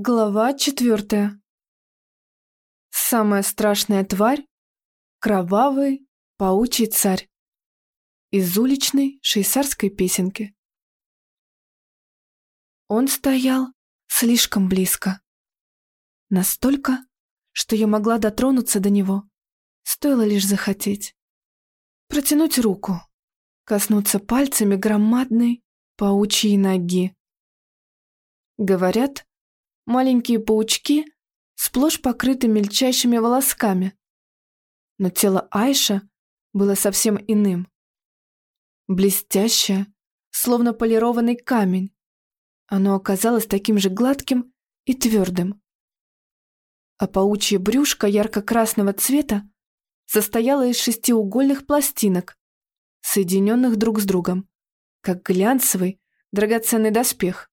Глава четвертая. Самая страшная тварь — кровавый паучий царь. Из уличной швейцарской песенки. Он стоял слишком близко. Настолько, что я могла дотронуться до него, стоило лишь захотеть. Протянуть руку, коснуться пальцами громадной паучьей ноги. Говорят, маленькие паучки сплошь покрыты мельчайшими волосками. Но тело Айша было совсем иным. Блестящее, словно полированный камень. Оно оказалось таким же гладким и твердым. А паучье брюшко ярко-красного цвета состояло из шестиугольных пластинок, соединенных друг с другом, как глянцевый драгоценный доспех.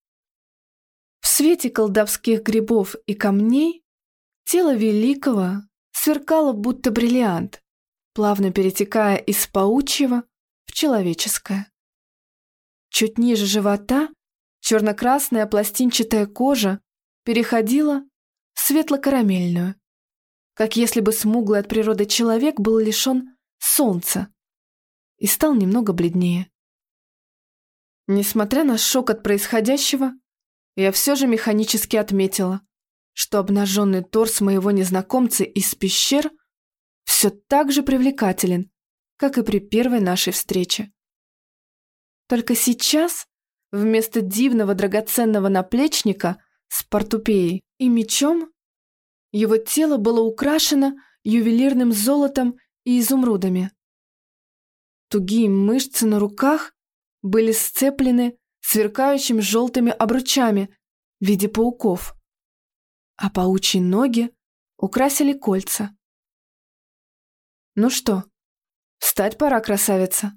В свете колдовских грибов и камней тело великого сверкало будто бриллиант, плавно перетекая из паучьего в человеческое. Чуть ниже живота черно-красная пластинчатая кожа переходила в светло-карамельную, как если бы смуглый от природы человек был лишен солнца и стал немного бледнее. Несмотря на шок от происходящего, я все же механически отметила, что обнаженный торс моего незнакомца из пещер все так же привлекателен, как и при первой нашей встрече. Только сейчас вместо дивного драгоценного наплечника с портупеей и мечом его тело было украшено ювелирным золотом и изумрудами. Тугие мышцы на руках были сцеплены сверкающими желтыми обручами в виде пауков, а паучьи ноги украсили кольца. «Ну что, встать пора, красавица!»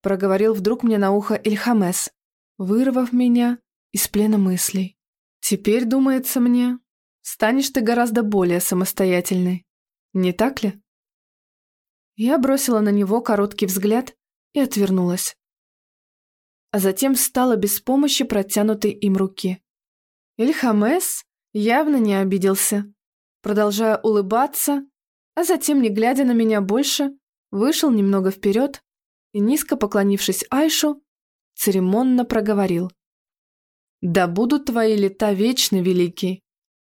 проговорил вдруг мне на ухо Ильхамес, вырвав меня из плена мыслей. «Теперь, думается мне, станешь ты гораздо более самостоятельной, не так ли?» Я бросила на него короткий взгляд и отвернулась а затем встала без помощи протянутой им руки. Ильхамес явно не обиделся, продолжая улыбаться, а затем, не глядя на меня больше, вышел немного вперед и, низко поклонившись Айшу, церемонно проговорил. «Да будут твои лета вечны, великий!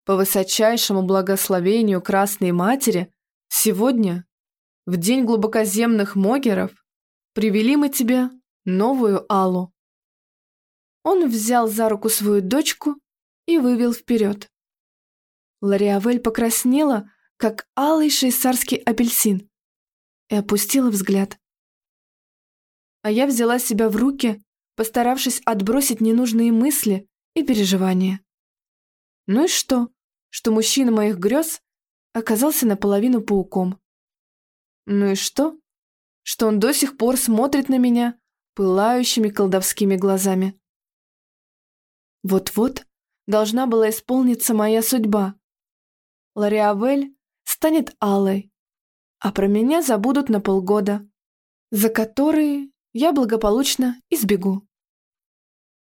По высочайшему благословению Красной Матери, сегодня, в день глубокоземных могеров, привели мы тебя новую Аллу. Он взял за руку свою дочку и вывел вперед. Лариавель покраснела, как алый швейцарский апельсин, и опустила взгляд. А я взяла себя в руки, постаравшись отбросить ненужные мысли и переживания. Ну и что, что мужчина моих грез оказался наполовину пауком? Ну и что, что он до сих пор смотрит на меня пылающими колдовскими глазами. Вот-вот должна была исполниться моя судьба. Лариавель станет алой, а про меня забудут на полгода, за которые я благополучно избегу.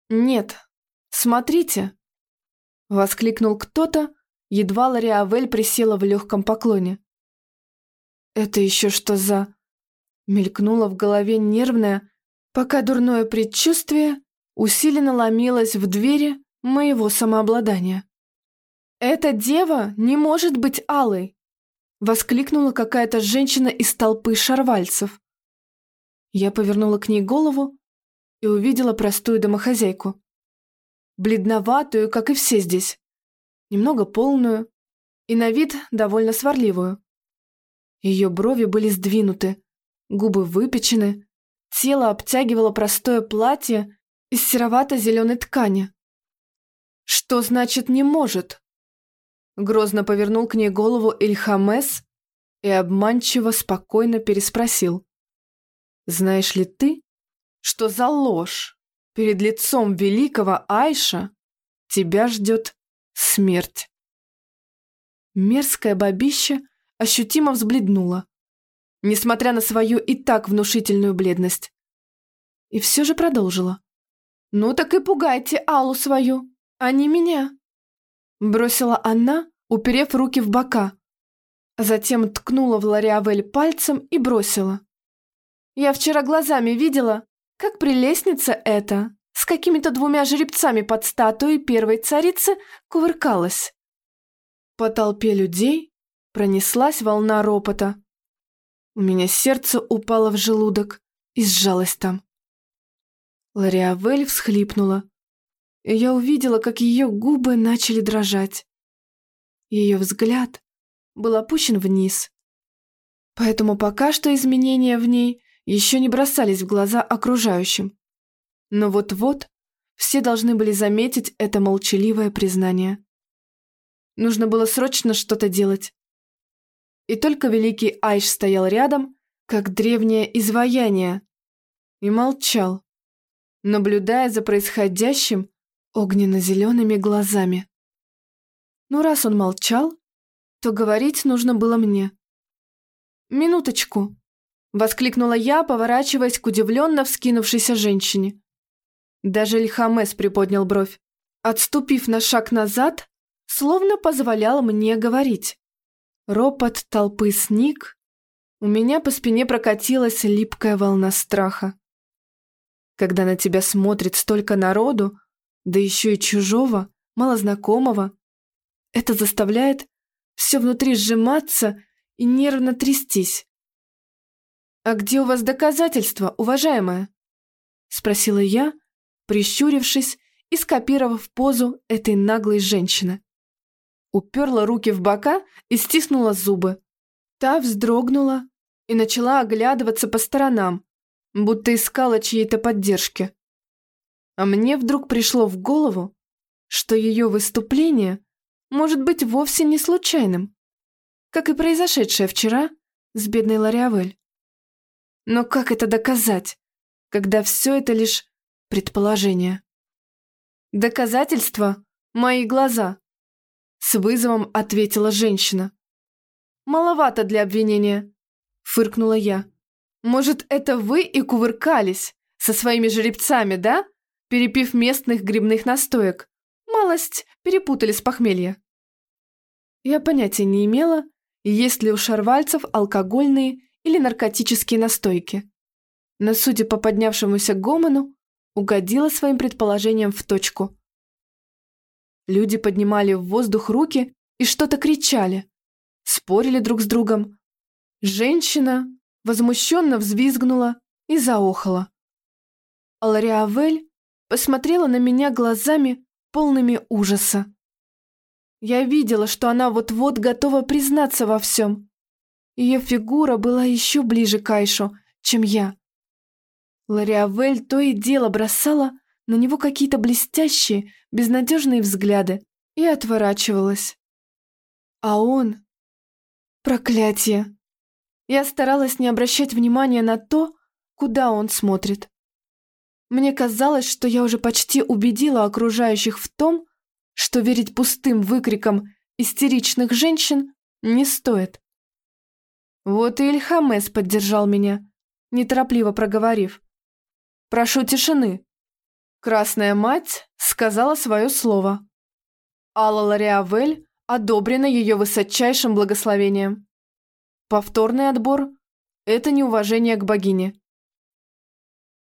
«Нет, смотрите!» — воскликнул кто-то, едва Лариавель присела в легком поклоне. «Это еще что за...» Мелькнула в голове нервная, пока дурное предчувствие усиленно ломилось в двери моего самообладания. «Эта дева не может быть алой!» Воскликнула какая-то женщина из толпы шарвальцев. Я повернула к ней голову и увидела простую домохозяйку. Бледноватую, как и все здесь. Немного полную и на вид довольно сварливую. Ее брови были сдвинуты, губы выпечены, Тело обтягивало простое платье из серовато-зеленой ткани. «Что значит «не может»?» Грозно повернул к ней голову Ильхамес и обманчиво спокойно переспросил. «Знаешь ли ты, что за ложь перед лицом великого Айша тебя ждет смерть?» Мерзкое бабище ощутимо взбледнуло несмотря на свою и так внушительную бледность. И все же продолжила. «Ну так и пугайте Аллу свою, а не меня». Бросила она, уперев руки в бока. Затем ткнула в Лориавель пальцем и бросила. «Я вчера глазами видела, как прелестница эта с какими-то двумя жеребцами под статуей первой царицы кувыркалась». По толпе людей пронеслась волна ропота. У меня сердце упало в желудок и сжалось там. Лориавель всхлипнула, и я увидела, как ее губы начали дрожать. Ее взгляд был опущен вниз. Поэтому пока что изменения в ней еще не бросались в глаза окружающим. Но вот-вот все должны были заметить это молчаливое признание. Нужно было срочно что-то делать. И только великий Айш стоял рядом, как древнее изваяние, и молчал, наблюдая за происходящим огненно-зелеными глазами. Но раз он молчал, то говорить нужно было мне. «Минуточку!» – воскликнула я, поворачиваясь к удивленно вскинувшейся женщине. Даже Ильхамес приподнял бровь. Отступив на шаг назад, словно позволял мне говорить. Ропот толпы сник, у меня по спине прокатилась липкая волна страха. Когда на тебя смотрит столько народу, да еще и чужого, малознакомого, это заставляет все внутри сжиматься и нервно трястись. «А где у вас доказательства, уважаемая?» — спросила я, прищурившись и скопировав позу этой наглой женщины. Уперла руки в бока и стиснула зубы. Та вздрогнула и начала оглядываться по сторонам, будто искала чьей-то поддержки. А мне вдруг пришло в голову, что ее выступление может быть вовсе не случайным, как и произошедшее вчера с бедной Лориавель. Но как это доказать, когда все это лишь предположение? Доказательства – мои глаза, с вызовом ответила женщина. Маловато для обвинения, фыркнула я. Может, это вы и кувыркались со своими жеребцами, да? Перепив местных грибных настоек. Малость перепутали с похмелья. Я понятия не имела, есть ли у шарвальцев алкогольные или наркотические настойки. Но, судя по поднявшемуся гомону, угодила своим предположением в точку. Люди поднимали в воздух руки и что-то кричали, спорили друг с другом. Женщина возмущенно взвизгнула и заохала. Алариавель посмотрела на меня глазами, полными ужаса. Я видела, что она вот-вот готова признаться во всем. Ее фигура была еще ближе к Айшу, чем я. Лариавель то и дело бросала на него какие-то блестящие, безнадежные взгляды и отворачивалась. А он... Проклятие! Я старалась не обращать внимания на то, куда он смотрит. Мне казалось, что я уже почти убедила окружающих в том, что верить пустым выкрикам истеричных женщин не стоит. Вот и Ильхамес поддержал меня, неторопливо проговорив. «Прошу тишины». Красная мать сказала свое слово. Алла Лариавель одобрена ее высочайшим благословением. Повторный отбор – это неуважение к богине.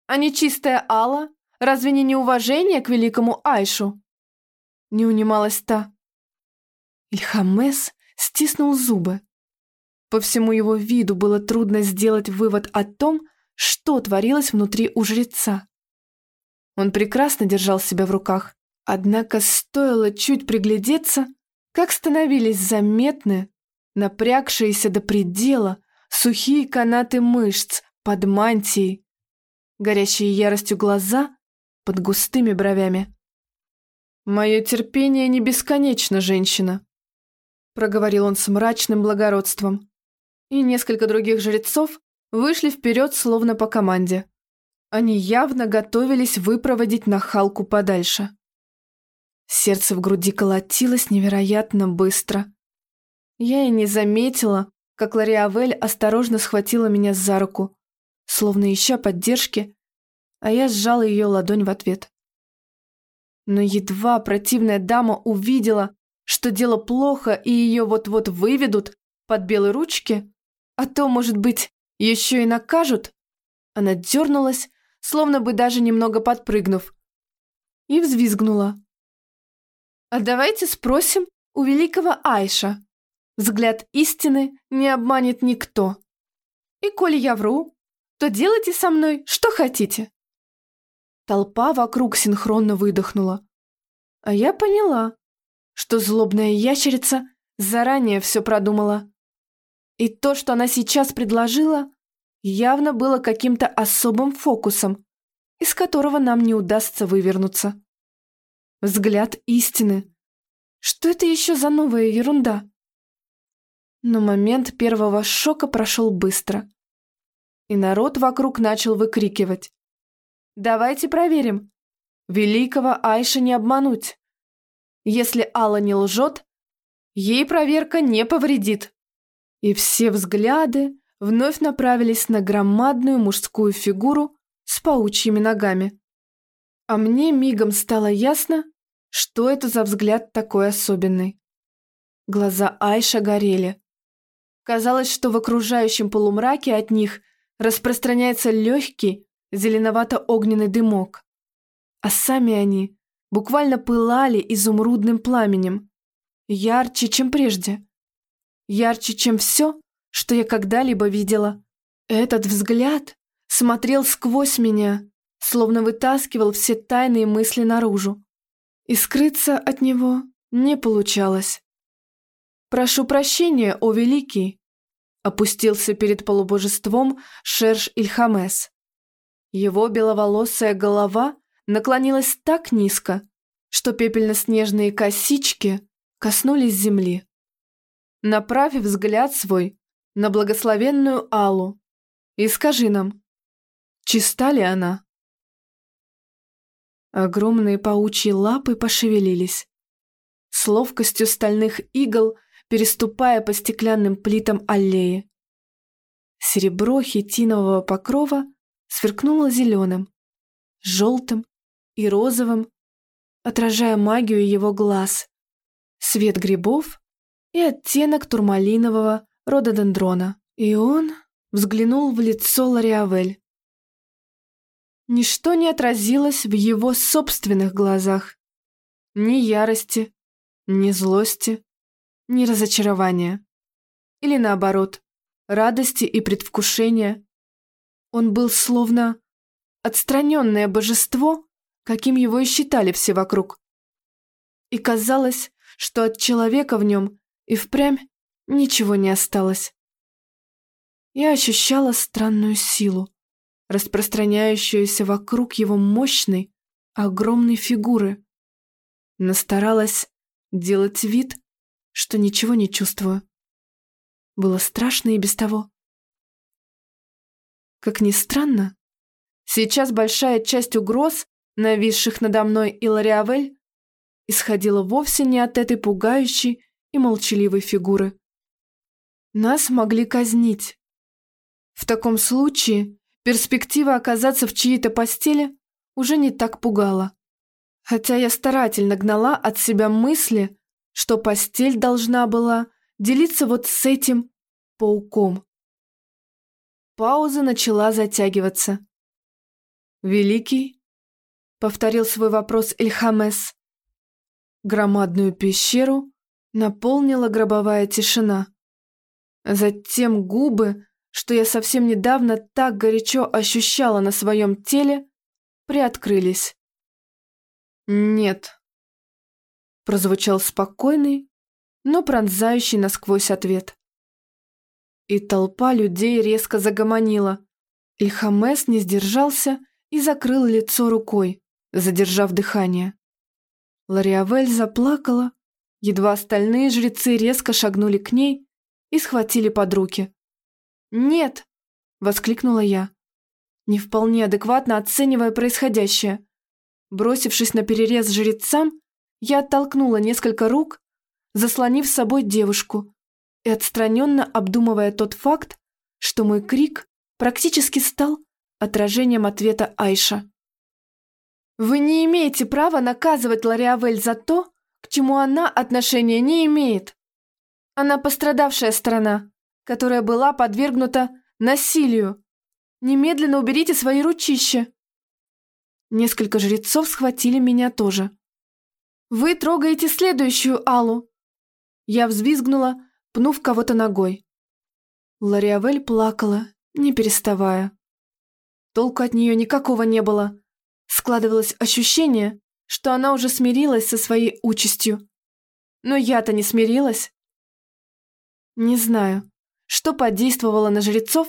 А нечистая Алла разве не неуважение к великому Айшу? Не унималась та. Ильхамес стиснул зубы. По всему его виду было трудно сделать вывод о том, что творилось внутри у жреца. Он прекрасно держал себя в руках, однако стоило чуть приглядеться, как становились заметны напрягшиеся до предела сухие канаты мышц под мантией, горящие яростью глаза под густыми бровями. «Мое терпение не бесконечно, женщина», — проговорил он с мрачным благородством. И несколько других жрецов вышли вперед, словно по команде. Они явно готовились выпроводить нахалку подальше. Сердце в груди колотилось невероятно быстро. Я и не заметила, как Лариавель осторожно схватила меня за руку, словно ища поддержки, а я сжала ее ладонь в ответ но едва противная дама увидела, что дело плохо и ее вот-вот выведут под белые ручки, а то, может быть, еще и накажут, она дернулась, словно бы даже немного подпрыгнув, и взвизгнула. «А давайте спросим у великого Айша. Взгляд истины не обманет никто. И коли я вру, то делайте со мной что хотите». Толпа вокруг синхронно выдохнула. А я поняла, что злобная ящерица заранее все продумала. И то, что она сейчас предложила, явно было каким-то особым фокусом, из которого нам не удастся вывернуться. Взгляд истины. Что это еще за новая ерунда? Но момент первого шока прошел быстро. И народ вокруг начал выкрикивать. «Давайте проверим. Великого Айша не обмануть. Если Алла не лжет, ей проверка не повредит». И все взгляды вновь направились на громадную мужскую фигуру с паучьими ногами. А мне мигом стало ясно, что это за взгляд такой особенный. Глаза Айша горели. Казалось, что в окружающем полумраке от них распространяется легкий зеленовато-огненный дымок. А сами они буквально пылали изумрудным пламенем. Ярче, чем прежде. Ярче, чем все, что я когда-либо видела. Этот взгляд смотрел сквозь меня, словно вытаскивал все тайные мысли наружу. И скрыться от него не получалось. «Прошу прощения, о великий!» Опустился перед полубожеством Шерш Ильхамес. Его беловолосая голова наклонилась так низко, что пепельно-снежные косички коснулись земли. Направив взгляд свой на благословенную Аллу. И скажи нам, чиста ли она? Огромные паучьи лапы пошевелились. С ловкостью стальных игл, переступая по стеклянным плитам аллеи. Серебро хитинового покрова сверкнуло зеленым, желтым и розовым, отражая магию его глаз, свет грибов и оттенок турмалинового рододендрона. И он взглянул в лицо Лориавель. Ничто не отразилось в его собственных глазах. Ни ярости, ни злости, ни разочарования. Или наоборот, радости и предвкушения. Он был словно отстраненное божество, каким его и считали все вокруг. И казалось, что от человека в нем и впрямь ничего не осталось. Я ощущала странную силу, распространяющуюся вокруг его мощной, огромной фигуры, но старалась делать вид, что ничего не чувствую. Было страшно и без того. Как ни странно, сейчас большая часть угроз, нависших надо мной и Лориавель, исходила вовсе не от этой пугающей и молчаливой фигуры. Нас могли казнить. В таком случае перспектива оказаться в чьей-то постели уже не так пугала. Хотя я старательно гнала от себя мысли, что постель должна была делиться вот с этим пауком. Пауза начала затягиваться. «Великий?» — повторил свой вопрос Эльхамес. Громадную пещеру наполнила гробовая тишина. Затем губы, что я совсем недавно так горячо ощущала на своем теле, приоткрылись. «Нет», — прозвучал спокойный, но пронзающий насквозь ответ. И толпа людей резко загомонила. Ильхамес не сдержался и закрыл лицо рукой, задержав дыхание. Лариавель заплакала, едва остальные жрецы резко шагнули к ней и схватили под руки. «Нет!» – воскликнула я, не вполне адекватно оценивая происходящее. Бросившись на перерез жрецам, я оттолкнула несколько рук, заслонив с собой девушку и отстраненно обдумывая тот факт, что мой крик практически стал отражением ответа Айша. «Вы не имеете права наказывать Лориавель за то, к чему она отношения не имеет. Она пострадавшая сторона, которая была подвергнута насилию. Немедленно уберите свои ручища. Несколько жрецов схватили меня тоже. Вы трогаете следующую Аллу. Я взвизгнула, пнув кого-то ногой. Лариавель плакала, не переставая. Толку от нее никакого не было. Складывалось ощущение, что она уже смирилась со своей участью. Но я-то не смирилась. Не знаю, что подействовало на жрецов,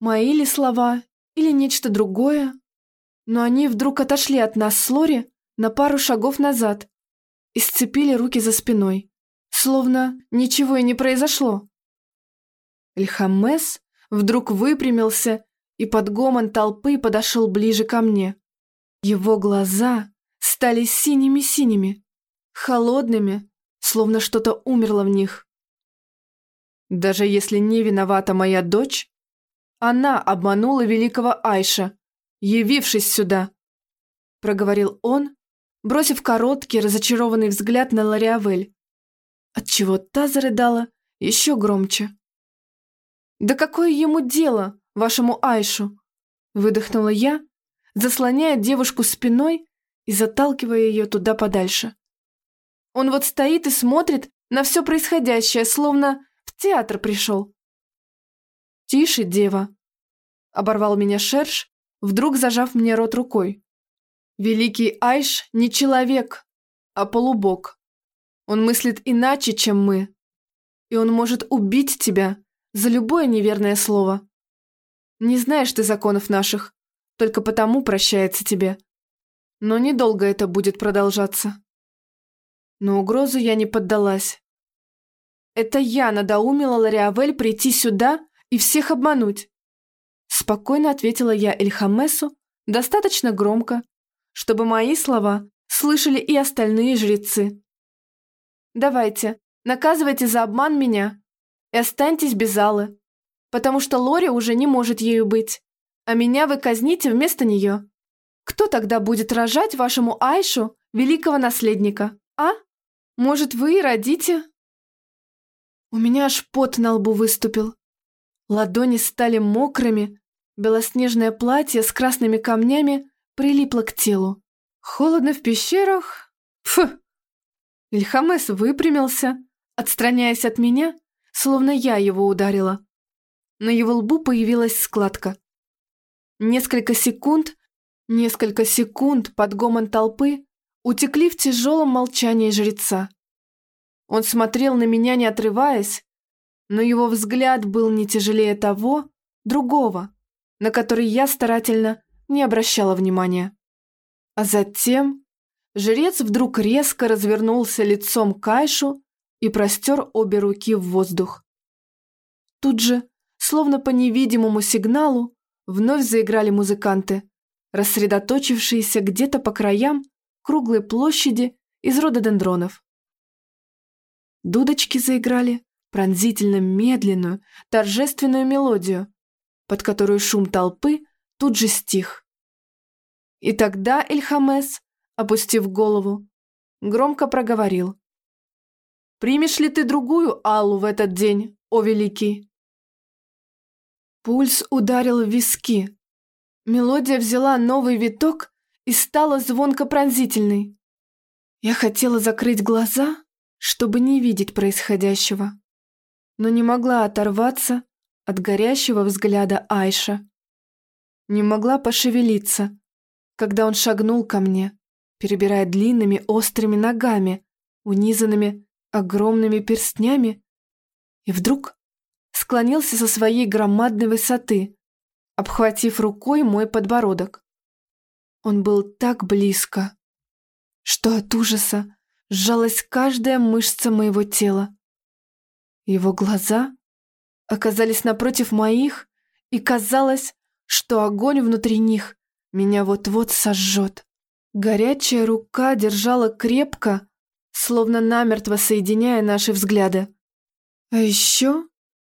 мои ли слова или нечто другое, но они вдруг отошли от нас с Лори на пару шагов назад и сцепили руки за спиной, словно ничего и не произошло. Эльхамес вдруг выпрямился и под гомон толпы подошел ближе ко мне. Его глаза стали синими-синими, холодными, словно что-то умерло в них. Даже если не виновата моя дочь, она обманула великого Айша, явившись сюда, проговорил он, бросив короткий, разочарованный взгляд на Лариавель, отчего та зарыдала еще громче. «Да какое ему дело, вашему Айшу?» выдохнула я, заслоняя девушку спиной и заталкивая ее туда подальше. Он вот стоит и смотрит на все происходящее, словно театр пришел. «Тише, дева!» — оборвал меня Шерш, вдруг зажав мне рот рукой. «Великий Айш не человек, а полубог. Он мыслит иначе, чем мы, и он может убить тебя за любое неверное слово. Не знаешь ты законов наших, только потому прощается тебе. Но недолго это будет продолжаться. Но угрозу я не поддалась. Это я надоумила Лариавель прийти сюда и всех обмануть. Спокойно ответила я Эльхамесу достаточно громко, чтобы мои слова слышали и остальные жрецы. Давайте, наказывайте за обман меня и останьтесь без Аллы, потому что Лори уже не может ею быть, а меня вы казните вместо нее. Кто тогда будет рожать вашему Айшу великого наследника, а? Может, вы и родите?» У меня аж пот на лбу выступил. Ладони стали мокрыми, белоснежное платье с красными камнями прилипло к телу. Холодно в пещерах? Фу! Ильхамес выпрямился, отстраняясь от меня, словно я его ударила. На его лбу появилась складка. Несколько секунд Несколько секунд под гомон толпы утекли в тяжелом молчании жреца. Он смотрел на меня, не отрываясь, но его взгляд был не тяжелее того, другого, на который я старательно не обращала внимания. А затем жрец вдруг резко развернулся лицом к Айшу и простер обе руки в воздух. Тут же, словно по невидимому сигналу, вновь заиграли музыканты рассредоточившиеся где-то по краям круглой площади из рододендронов. Дудочки заиграли пронзительно медленную, торжественную мелодию, под которую шум толпы тут же стих. И тогда Эльхамес, опустив голову, громко проговорил. «Примешь ли ты другую Аллу в этот день, о великий?» Пульс ударил в виски, Мелодия взяла новый виток и стала звонко-пронзительной. Я хотела закрыть глаза, чтобы не видеть происходящего, но не могла оторваться от горящего взгляда Айша. Не могла пошевелиться, когда он шагнул ко мне, перебирая длинными острыми ногами, унизанными огромными перстнями, и вдруг склонился со своей громадной высоты, обхватив рукой мой подбородок. Он был так близко, что от ужаса сжалась каждая мышца моего тела. Его глаза оказались напротив моих, и казалось, что огонь внутри них меня вот-вот сожжет. Горячая рука держала крепко, словно намертво соединяя наши взгляды. А еще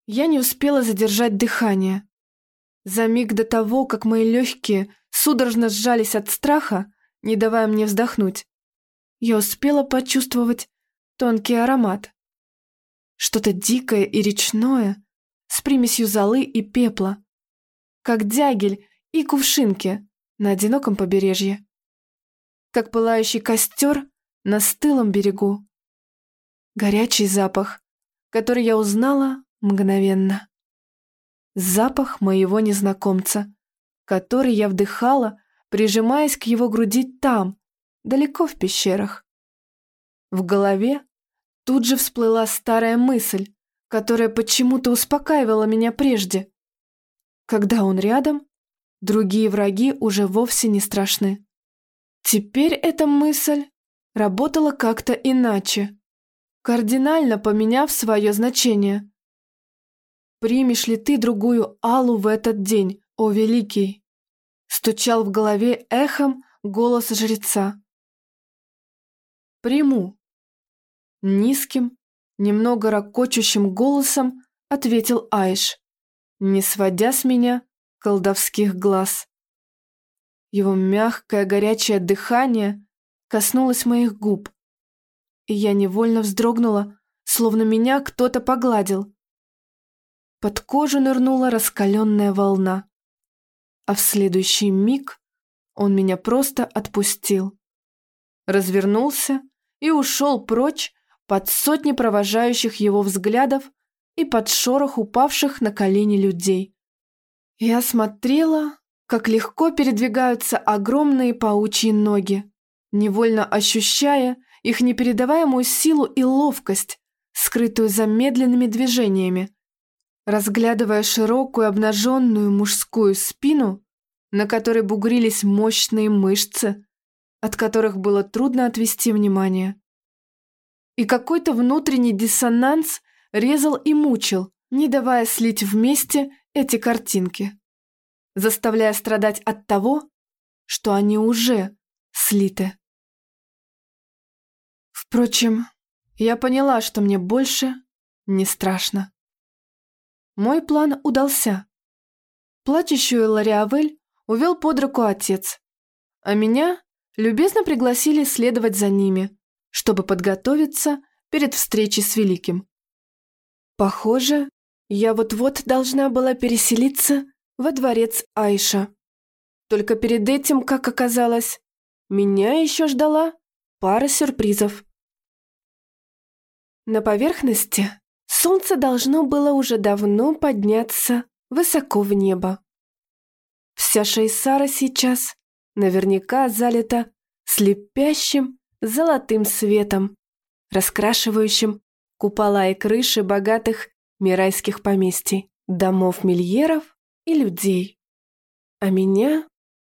я не успела задержать дыхание. За миг до того, как мои легкие судорожно сжались от страха, не давая мне вздохнуть, я успела почувствовать тонкий аромат. Что-то дикое и речное, с примесью золы и пепла, как дягель и кувшинки на одиноком побережье, как пылающий костер на стылом берегу. Горячий запах, который я узнала мгновенно. Запах моего незнакомца, который я вдыхала, прижимаясь к его груди там, далеко в пещерах. В голове тут же всплыла старая мысль, которая почему-то успокаивала меня прежде. Когда он рядом, другие враги уже вовсе не страшны. Теперь эта мысль работала как-то иначе, кардинально поменяв свое значение. «Примешь ли ты другую Аллу в этот день, о великий?» Стучал в голове эхом голос жреца. «Приму». Низким, немного ракочущим голосом ответил Айш, не сводя с меня колдовских глаз. Его мягкое горячее дыхание коснулось моих губ, и я невольно вздрогнула, словно меня кто-то погладил. Под кожу нырнула раскаленная волна, а в следующий миг он меня просто отпустил. Развернулся и ушел прочь под сотни провожающих его взглядов и под шорох упавших на колени людей. Я смотрела, как легко передвигаются огромные паучьи ноги, невольно ощущая их непередаваемую силу и ловкость, скрытую замедленными движениями. Разглядывая широкую обнаженную мужскую спину, на которой бугрились мощные мышцы, от которых было трудно отвести внимание. И какой-то внутренний диссонанс резал и мучил, не давая слить вместе эти картинки, заставляя страдать от того, что они уже слиты. Впрочем, я поняла, что мне больше не страшно. Мой план удался. Плачущую Лариавель увел под руку отец, а меня любезно пригласили следовать за ними, чтобы подготовиться перед встречей с Великим. Похоже, я вот-вот должна была переселиться во дворец Айша. Только перед этим, как оказалось, меня еще ждала пара сюрпризов. На поверхности солнце должно было уже давно подняться высоко в небо. Вся Шейсара сейчас наверняка залита слепящим золотым светом, раскрашивающим купола и крыши богатых мирайских поместий, домов мильеров и людей. А меня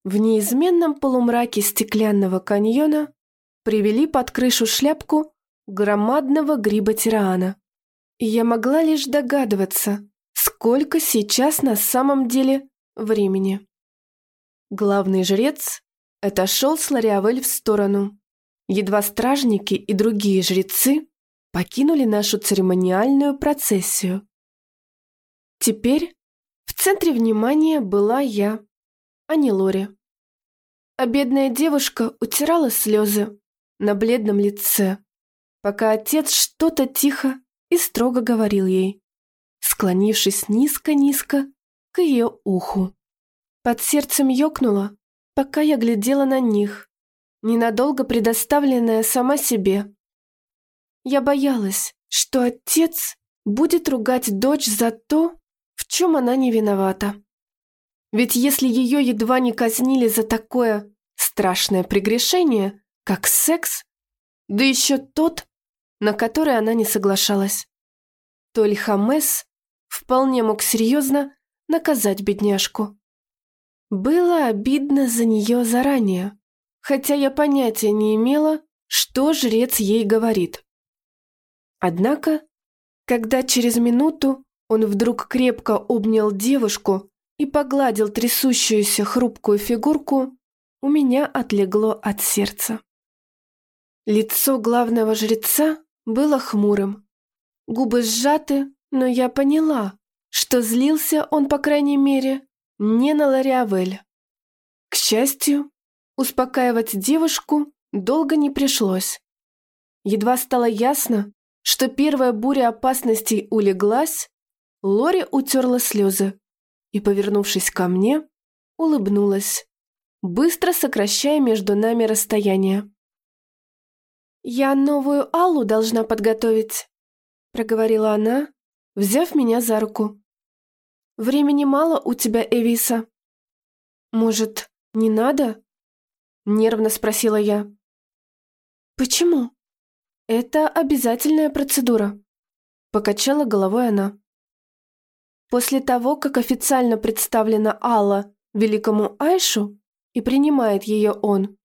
в неизменном полумраке стеклянного каньона привели под крышу шляпку громадного гриба тирана. И я могла лишь догадываться, сколько сейчас на самом деле времени. Главный жрец отошел с Лариавель в сторону. Едва стражники и другие жрецы покинули нашу церемониальную процессию. Теперь в центре внимания была я, а не Лори. А бедная девушка утирала слезы на бледном лице, пока отец что-то тихо и строго говорил ей, склонившись низко-низко к ее уху. Под сердцем ёкнуло, пока я глядела на них, ненадолго предоставленная сама себе. Я боялась, что отец будет ругать дочь за то, в чем она не виновата. Ведь если ее едва не казнили за такое страшное прегрешение, как секс, да еще тот, на который она не соглашалась, то Ильхамес вполне мог серьезно наказать бедняжку. Было обидно за нее заранее, хотя я понятия не имела, что жрец ей говорит. Однако, когда через минуту он вдруг крепко обнял девушку и погладил трясущуюся хрупкую фигурку, у меня отлегло от сердца. Лицо главного жреца было хмурым. Губы сжаты, но я поняла, что злился он, по крайней мере, не на Лариавель. К счастью, успокаивать девушку долго не пришлось. Едва стало ясно, что первая буря опасностей улеглась, Лори утерла слезы и, повернувшись ко мне, улыбнулась, быстро сокращая между нами расстояние. «Я новую Аллу должна подготовить», — проговорила она, взяв меня за руку. «Времени мало у тебя, Эвиса». «Может, не надо?» — нервно спросила я. «Почему?» «Это обязательная процедура», — покачала головой она. После того, как официально представлена Алла великому Айшу и принимает ее он,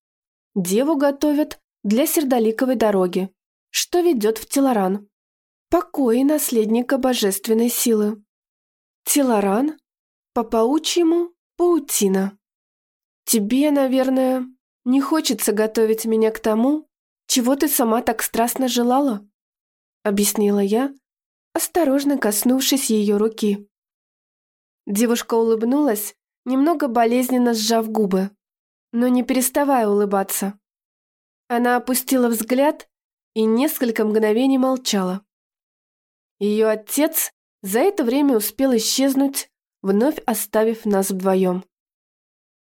деву готовят для сердоликовой дороги, что ведет в Телоран. Покой наследника божественной силы. Телоран, по паучьему паутина. Тебе, наверное, не хочется готовить меня к тому, чего ты сама так страстно желала? Объяснила я, осторожно коснувшись ее руки. Девушка улыбнулась, немного болезненно сжав губы, но не переставая улыбаться. Она опустила взгляд и несколько мгновений молчала. Ее отец за это время успел исчезнуть, вновь оставив нас вдвоем.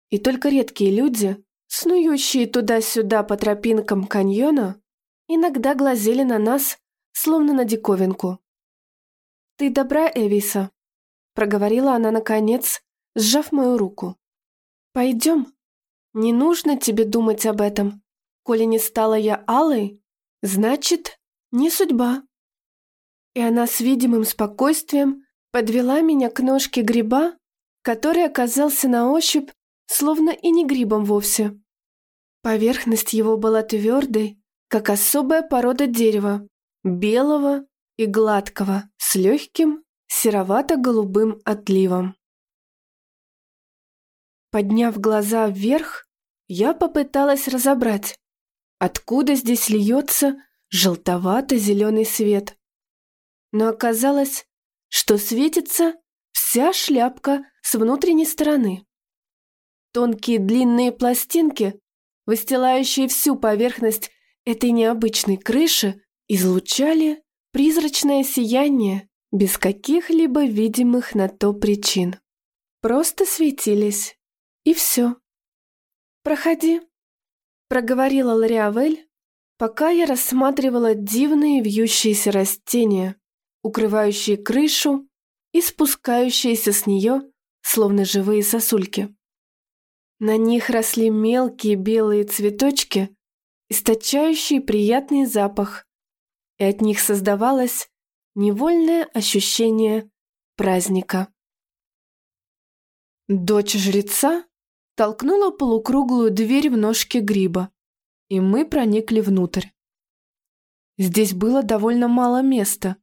И только редкие люди, снующие туда-сюда по тропинкам каньона, иногда глазели на нас, словно на диковинку. «Ты добра, Эвиса», — проговорила она наконец, сжав мою руку. «Пойдем. Не нужно тебе думать об этом. Коли не стала я алой, значит, не судьба» и она с видимым спокойствием подвела меня к ножке гриба, который оказался на ощупь словно и не грибом вовсе. Поверхность его была твердой, как особая порода дерева, белого и гладкого, с легким серовато-голубым отливом. Подняв глаза вверх, я попыталась разобрать, откуда здесь льется желтовато-зеленый свет но оказалось, что светится вся шляпка с внутренней стороны. Тонкие длинные пластинки, выстилающие всю поверхность этой необычной крыши, излучали призрачное сияние без каких-либо видимых на то причин. Просто светились, и все. «Проходи», — проговорила Лориавель, пока я рассматривала дивные вьющиеся растения, укрывающие крышу и спускающиеся с нее, словно живые сосульки. На них росли мелкие белые цветочки, источающие приятный запах, и от них создавалось невольное ощущение праздника. Дочь жреца толкнула полукруглую дверь в ножке гриба, и мы проникли внутрь. Здесь было довольно мало места,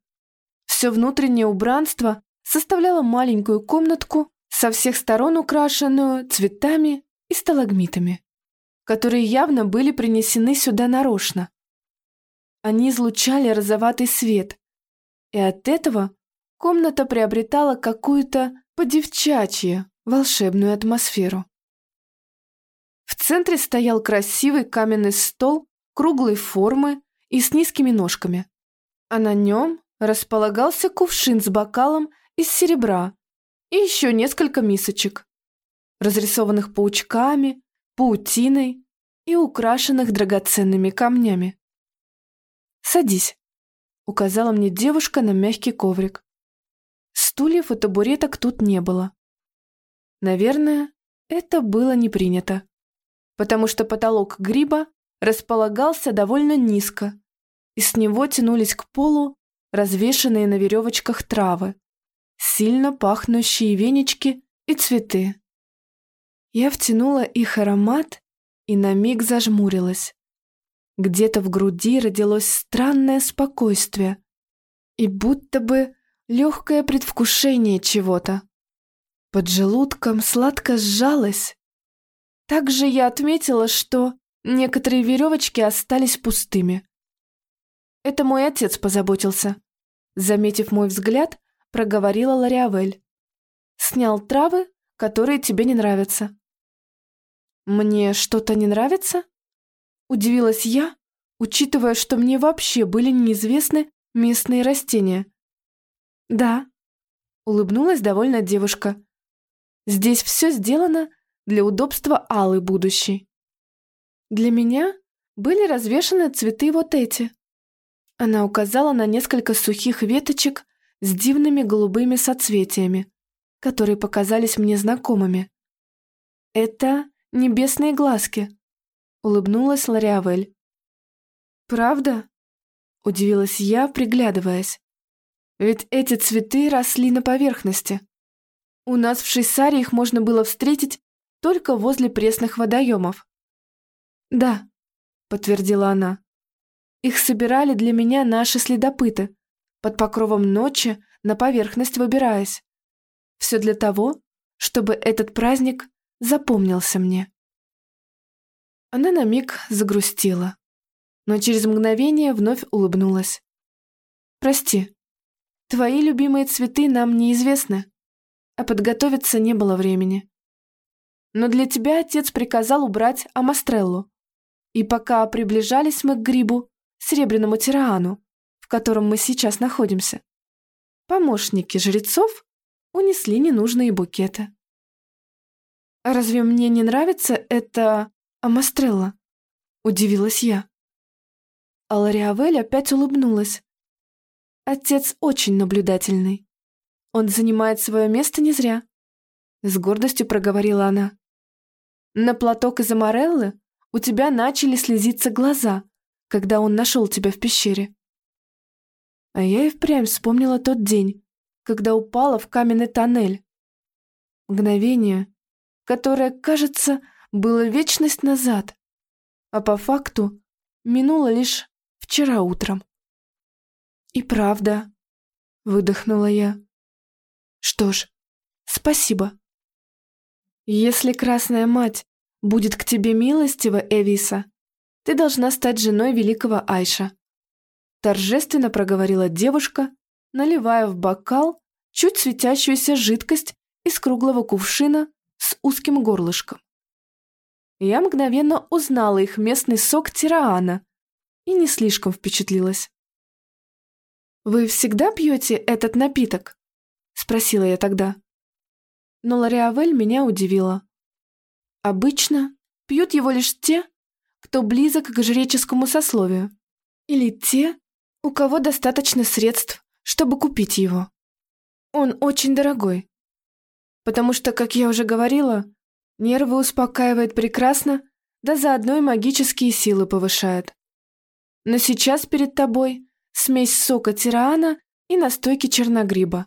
все внутреннее убранство составляло маленькую комнатку, со всех сторон украшенную цветами и сталагмитами, которые явно были принесены сюда нарочно. Они излучали розоватый свет, и от этого комната приобретала какую-то подевчачье волшебную атмосферу. В центре стоял красивый каменный стол круглой формы и с низкими ножками, а на нем располагался кувшин с бокалом из серебра и еще несколько мисочек, разрисованных паучками, паутиной и украшенных драгоценными камнями. «Садись», — указала мне девушка на мягкий коврик. Стульев и табуреток тут не было. Наверное, это было не принято, потому что потолок гриба располагался довольно низко, и с него тянулись к полу развешанные на веревочках травы, сильно пахнущие венички и цветы. Я втянула их аромат и на миг зажмурилась. Где-то в груди родилось странное спокойствие и будто бы легкое предвкушение чего-то. Под желудком сладко сжалось. Также я отметила, что некоторые веревочки остались пустыми. Это мой отец позаботился. Заметив мой взгляд, проговорила Лориавель. «Снял травы, которые тебе не нравятся». «Мне что-то не нравится?» Удивилась я, учитывая, что мне вообще были неизвестны местные растения. «Да», — улыбнулась довольно девушка. «Здесь все сделано для удобства Аллы будущей. Для меня были развешаны цветы вот эти». Она указала на несколько сухих веточек с дивными голубыми соцветиями, которые показались мне знакомыми. «Это небесные глазки», — улыбнулась Лориавель. «Правда?» — удивилась я, приглядываясь. «Ведь эти цветы росли на поверхности. У нас в Шейсаре их можно было встретить только возле пресных водоемов». «Да», — подтвердила она. «Их собирали для меня наши следопыты, под покровом ночи на поверхность выбираясь. Все для того, чтобы этот праздник запомнился мне». Она на миг загрустила но через мгновение вновь улыбнулась. «Прости, твои любимые цветы нам неизвестны, а подготовиться не было времени. Но для тебя отец приказал убрать Амастреллу, и пока приближались мы к грибу, Серебряному Тираану, в котором мы сейчас находимся, помощники жрецов унесли ненужные букеты. «А разве мне не нравится это Амастрелла?» – удивилась я. А Лориавель опять улыбнулась. Отец очень наблюдательный. Он занимает свое место не зря. С гордостью проговорила она. На платок из Амареллы у тебя начали слезиться глаза, когда он нашел тебя в пещере. А я и впрямь вспомнила тот день, когда упала в каменный тоннель. Мгновение, которое, кажется, было вечность назад, а по факту минуло лишь Вчера утром. И правда, выдохнула я. Что ж, спасибо. Если Красная Мать будет к тебе милостива, Эвиса, ты должна стать женой великого Айша. Торжественно проговорила девушка, наливая в бокал чуть светящуюся жидкость из круглого кувшина с узким горлышком. Я мгновенно узнала их местный сок тираана, и не слишком впечатлилась. «Вы всегда пьете этот напиток?» – спросила я тогда. Но Лориавель меня удивила. Обычно пьют его лишь те, кто близок к жреческому сословию, или те, у кого достаточно средств, чтобы купить его. Он очень дорогой, потому что, как я уже говорила, нервы успокаивает прекрасно, да заодно и магические силы повышает. Но сейчас перед тобой смесь сока тирана и настойки черногриба.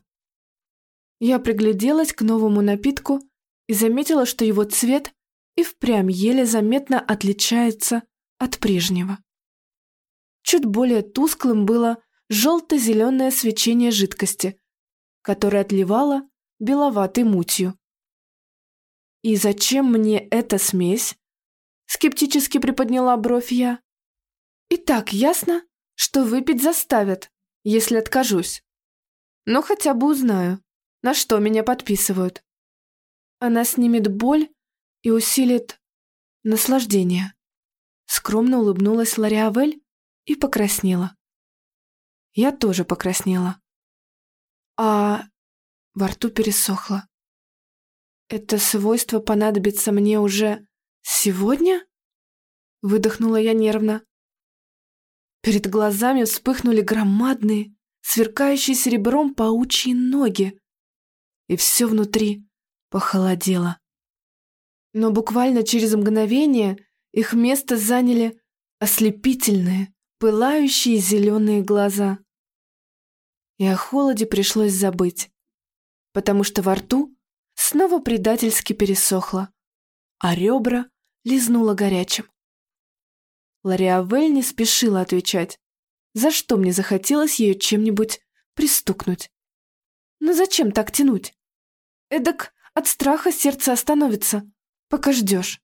Я пригляделась к новому напитку и заметила, что его цвет и впрямь еле заметно отличается от прежнего. Чуть более тусклым было желто-зеленое свечение жидкости, которое отливало беловатой мутью. «И зачем мне эта смесь?» Скептически приподняла бровь я. И так ясно, что выпить заставят, если откажусь. Но хотя бы узнаю, на что меня подписывают. Она снимет боль и усилит наслаждение. Скромно улыбнулась Лориавель и покраснела. Я тоже покраснела. А во рту пересохло. Это свойство понадобится мне уже сегодня? Выдохнула я нервно. Перед глазами вспыхнули громадные, сверкающие серебром паучьи ноги. И все внутри похолодело. Но буквально через мгновение их место заняли ослепительные, пылающие зеленые глаза. И о холоде пришлось забыть, потому что во рту снова предательски пересохло, а ребра лизнуло горячим. Лориавель не спешила отвечать. За что мне захотелось ее чем-нибудь пристукнуть? Ну зачем так тянуть? Эдак от страха сердце остановится, пока ждешь.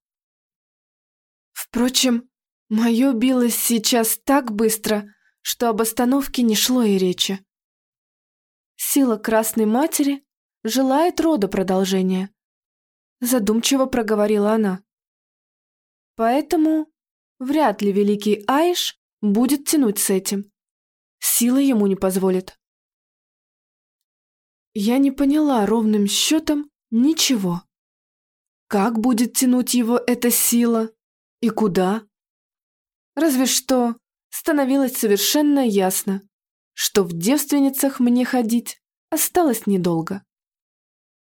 Впрочем, мое билось сейчас так быстро, что об остановке не шло и речи. Сила Красной Матери желает рода продолжения. Задумчиво проговорила она. Поэтому Вряд ли великий Айш будет тянуть с этим. Сила ему не позволит. Я не поняла ровным счетом ничего. Как будет тянуть его эта сила? И куда? Разве что становилось совершенно ясно, что в девственницах мне ходить осталось недолго.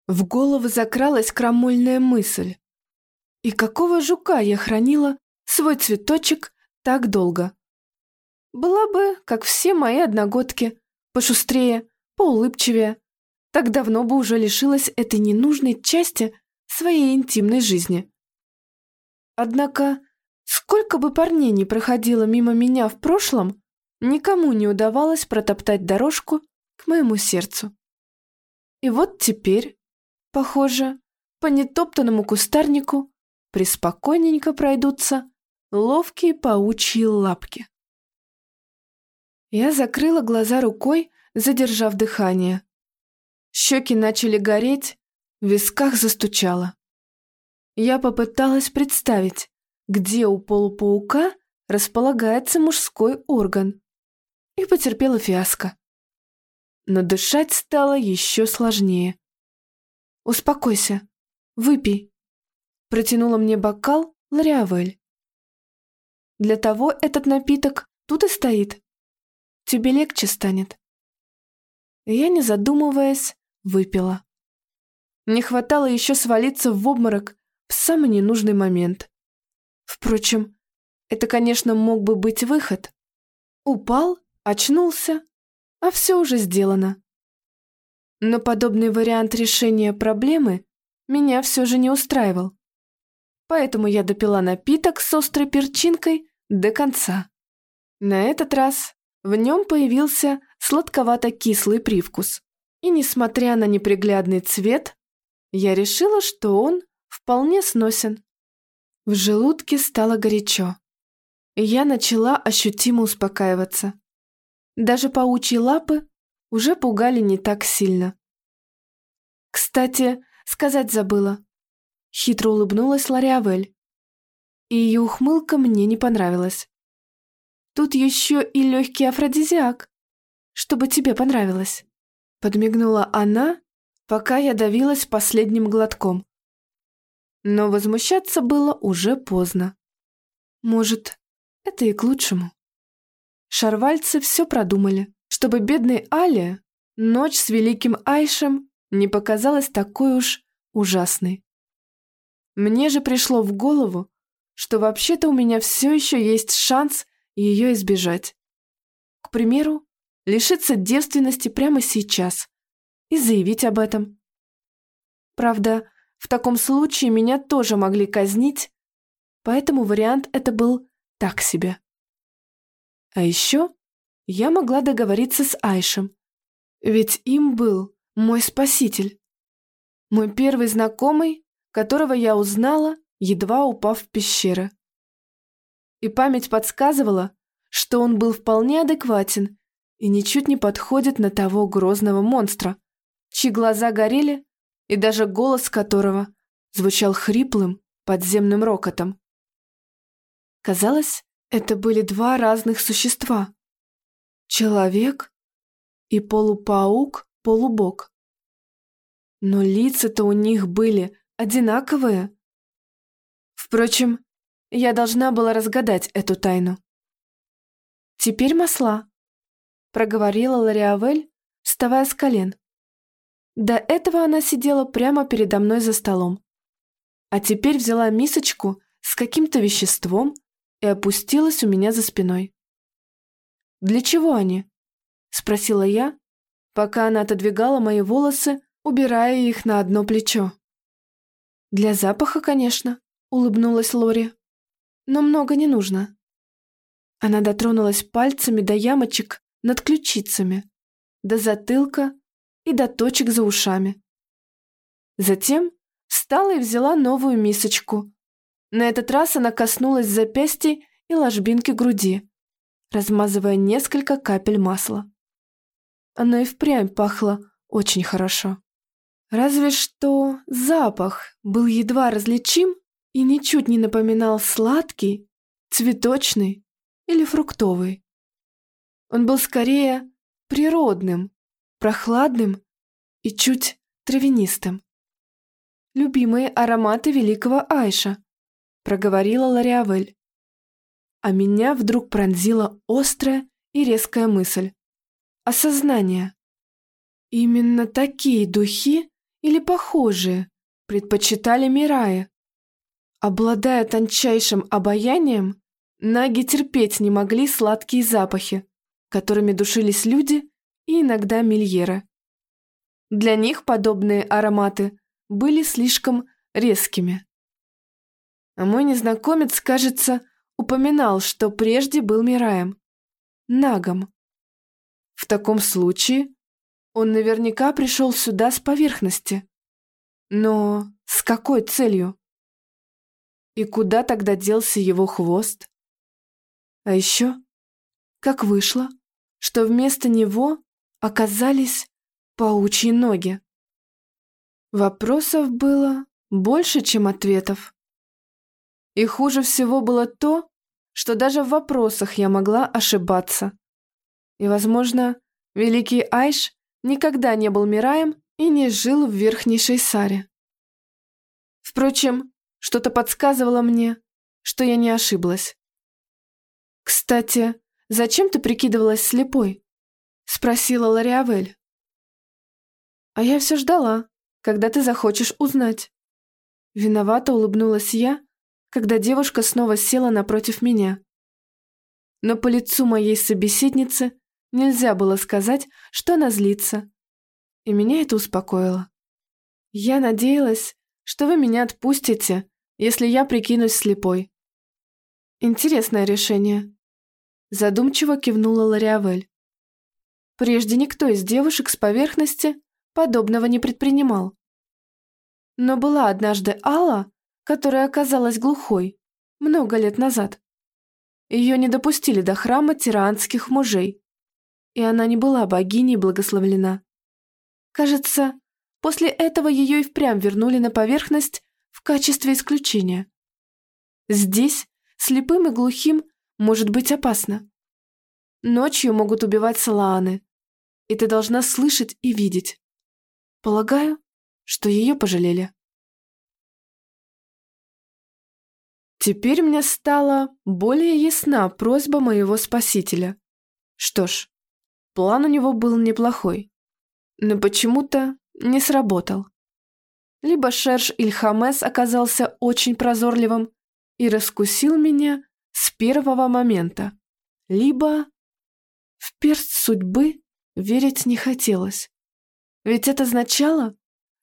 В голову закралась крамольная мысль. И какого жука я хранила свой цветочек так долго? Была бы, как все мои одногодки, пошустрее, поулыбчивее, так давно бы уже лишилась этой ненужной части своей интимной жизни. Однако, сколько бы парней не проходило мимо меня в прошлом, никому не удавалось протоптать дорожку к моему сердцу. И вот теперь, похоже, по нетоптанному кустарнику приспокойненько пройдутся ловкие паучьи лапки. Я закрыла глаза рукой, задержав дыхание. Щеки начали гореть, в висках застучало. Я попыталась представить, где у полупаука располагается мужской орган, и потерпела фиаско. Но дышать стало еще сложнее. «Успокойся, выпей», — протянула мне бокал Лориавель. «Для того этот напиток тут и стоит. Тебе легче станет». Я, не задумываясь, выпила. Не хватало еще свалиться в обморок в самый ненужный момент. Впрочем, это, конечно, мог бы быть выход. Упал, очнулся, а все уже сделано. Но подобный вариант решения проблемы меня все же не устраивал. Поэтому я допила напиток с острой перчинкой до конца. На этот раз в нем появился сладковато-кислый привкус. И несмотря на неприглядный цвет, я решила, что он вполне сносен. В желудке стало горячо, и я начала ощутимо успокаиваться. Даже паучьи лапы уже пугали не так сильно. Кстати, сказать забыла. Хитро улыбнулась Лориавель. И ее ухмылка мне не понравилась. Тут еще и легкий афродизиак, чтобы тебе понравилось. Подмигнула она, пока я давилась последним глотком. Но возмущаться было уже поздно. Может, это и к лучшему. Шарвальцы все продумали, чтобы бедной Але ночь с великим Айшем не показалась такой уж ужасной. Мне же пришло в голову, что вообще-то у меня все еще есть шанс ее избежать. К примеру, лишиться девственности прямо сейчас и заявить об этом. Правда, в таком случае меня тоже могли казнить, поэтому вариант это был так себе. А еще я могла договориться с Айшем, ведь им был мой спаситель. Мой первый знакомый, которого я узнала, едва упав в пещеры. И память подсказывала, что он был вполне адекватен и ничуть не подходит на того грозного монстра, чьи глаза горели и даже голос которого звучал хриплым подземным рокотом. Казалось, это были два разных существа. Человек и полупаук-полубог. Но лица-то у них были одинаковые. Впрочем, я должна была разгадать эту тайну. Теперь масла проговорила Лориавель, вставая с колен. До этого она сидела прямо передо мной за столом. А теперь взяла мисочку с каким-то веществом и опустилась у меня за спиной. «Для чего они?» – спросила я, пока она отодвигала мои волосы, убирая их на одно плечо. «Для запаха, конечно», – улыбнулась Лори. «Но много не нужно». Она дотронулась пальцами до ямочек над ключицами, до затылка и до точек за ушами. Затем встала и взяла новую мисочку. На этот раз она коснулась запястья и ложбинки груди, размазывая несколько капель масла. Оно и впрямь пахло очень хорошо. Разве что запах был едва различим и ничуть не напоминал сладкий, цветочный или фруктовый. Он был скорее природным, прохладным и чуть травянистым. «Любимые ароматы великого Айша», — проговорила Лориавель. А меня вдруг пронзила острая и резкая мысль. Осознание. Именно такие духи или похожие предпочитали Мираи. Обладая тончайшим обаянием, наги терпеть не могли сладкие запахи, которыми душились люди и иногда мильеры. Для них подобные ароматы были слишком резкими. А мой незнакомец, кажется, упоминал, что прежде был Мираем, нагом. В таком случае он наверняка пришел сюда с поверхности. Но с какой целью? И куда тогда делся его хвост? А еще, как вышло, что вместо него оказались паучьи ноги. Вопросов было больше, чем ответов. И хуже всего было то, что даже в вопросах я могла ошибаться. И, возможно, великий Айш никогда не был Мираем и не жил в Верхней Шейсаре. Впрочем, что-то подсказывало мне, что я не ошиблась. «Кстати, зачем ты прикидывалась слепой?» — спросила Лориавель. «А я все ждала, когда ты захочешь узнать». Виновато улыбнулась я, когда девушка снова села напротив меня. Но по лицу моей собеседницы нельзя было сказать, что она злится. И меня это успокоило. Я надеялась, что вы меня отпустите, если я прикинусь слепой. Интересное решение. Задумчиво кивнула Лориавель. Прежде никто из девушек с поверхности подобного не предпринимал. Но была однажды Алла, которая оказалась глухой, много лет назад. Ее не допустили до храма тиранских мужей, и она не была богиней благословлена. Кажется, после этого ее и впрямь вернули на поверхность в качестве исключения. Здесь слепым и глухим может быть опасно. Ночью могут убивать салааны, и ты должна слышать и видеть. Полагаю, что ее пожалели. Теперь мне стала более ясна просьба моего спасителя. Что ж, план у него был неплохой, но почему-то не сработал. Либо Шерш Ильхамес оказался очень прозорливым и раскусил меня с первого момента, либо в перст судьбы верить не хотелось. Ведь это означало,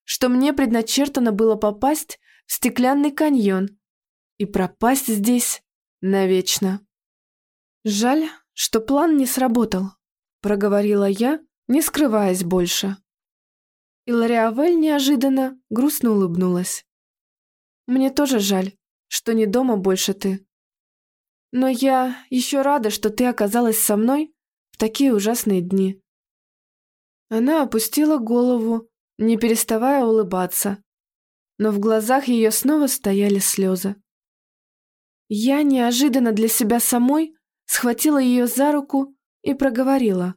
что мне предначертано было попасть в стеклянный каньон, и пропасть здесь навечно. Жаль, что план не сработал, проговорила я, не скрываясь больше. И Лориавель неожиданно грустно улыбнулась. Мне тоже жаль, что не дома больше ты. Но я еще рада, что ты оказалась со мной такие ужасные дни. Она опустила голову, не переставая улыбаться, но в глазах ее снова стояли слезы. Я неожиданно для себя самой схватила ее за руку и проговорила.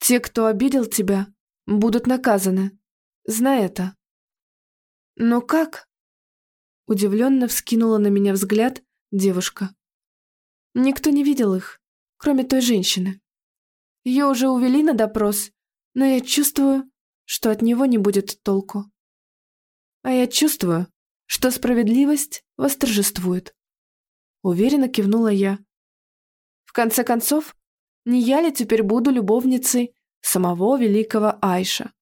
«Те, кто обидел тебя, будут наказаны. Знай это». «Но как?» Удивленно вскинула на меня взгляд девушка. Никто не видел их, кроме той женщины. Ее уже увели на допрос, но я чувствую, что от него не будет толку. А я чувствую, что справедливость восторжествует. Уверенно кивнула я. В конце концов, не я ли теперь буду любовницей самого великого Айша?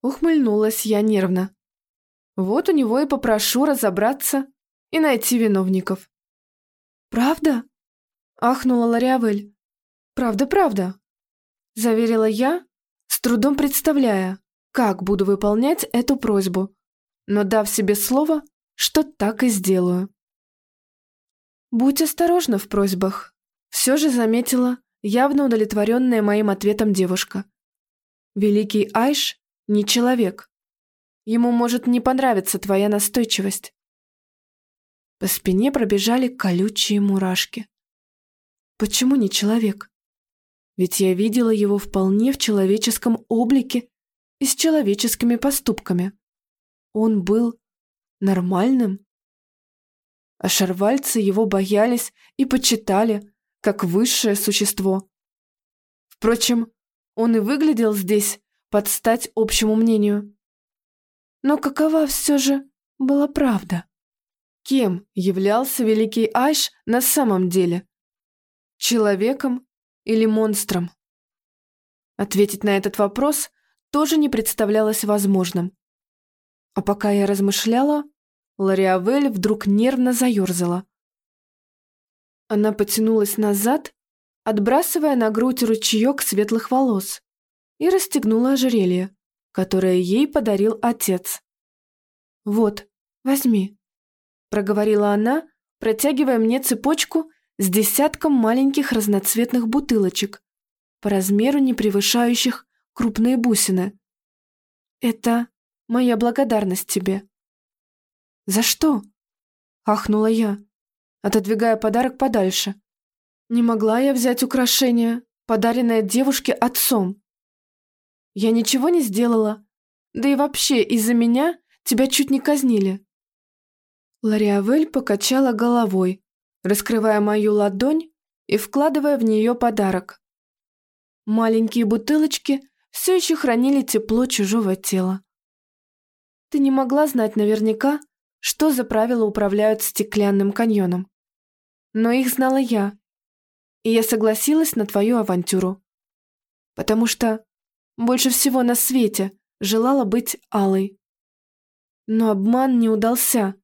Ухмыльнулась я нервно. Вот у него и попрошу разобраться и найти виновников. «Правда?» — ахнула Лориавель. «Правда, правда», — заверила я, с трудом представляя, как буду выполнять эту просьбу, но дав себе слово, что так и сделаю. «Будь осторожна в просьбах», — все же заметила явно удовлетворенная моим ответом девушка. «Великий Айш не человек. Ему может не понравиться твоя настойчивость». По спине пробежали колючие мурашки. Почему не человек? Ведь я видела его вполне в человеческом облике и с человеческими поступками. Он был нормальным. А шарвальцы его боялись и почитали, как высшее существо. Впрочем, он и выглядел здесь под стать общему мнению. Но какова все же была правда? Кем являлся великий Айш на самом деле? Человеком или монстром? Ответить на этот вопрос тоже не представлялось возможным. А пока я размышляла, Лариавель вдруг нервно заерзала. Она потянулась назад, отбрасывая на грудь ручеек светлых волос, и расстегнула ожерелье, которое ей подарил отец. «Вот, возьми», — проговорила она, протягивая мне цепочку с десятком маленьких разноцветных бутылочек, по размеру не превышающих крупные бусины. «Это моя благодарность тебе». «За что?» — ахнула я, отодвигая подарок подальше. Не могла я взять украшение, подаренное девушке отцом. Я ничего не сделала, да и вообще из-за меня тебя чуть не казнили. Лариавель покачала головой, раскрывая мою ладонь и вкладывая в нее подарок. Маленькие бутылочки все еще хранили тепло чужого тела. Ты не могла знать наверняка, что за правила управляют стеклянным каньоном. Но их знала я, и я согласилась на твою авантюру. Потому что больше всего на свете желала быть Алой. Но обман не удался,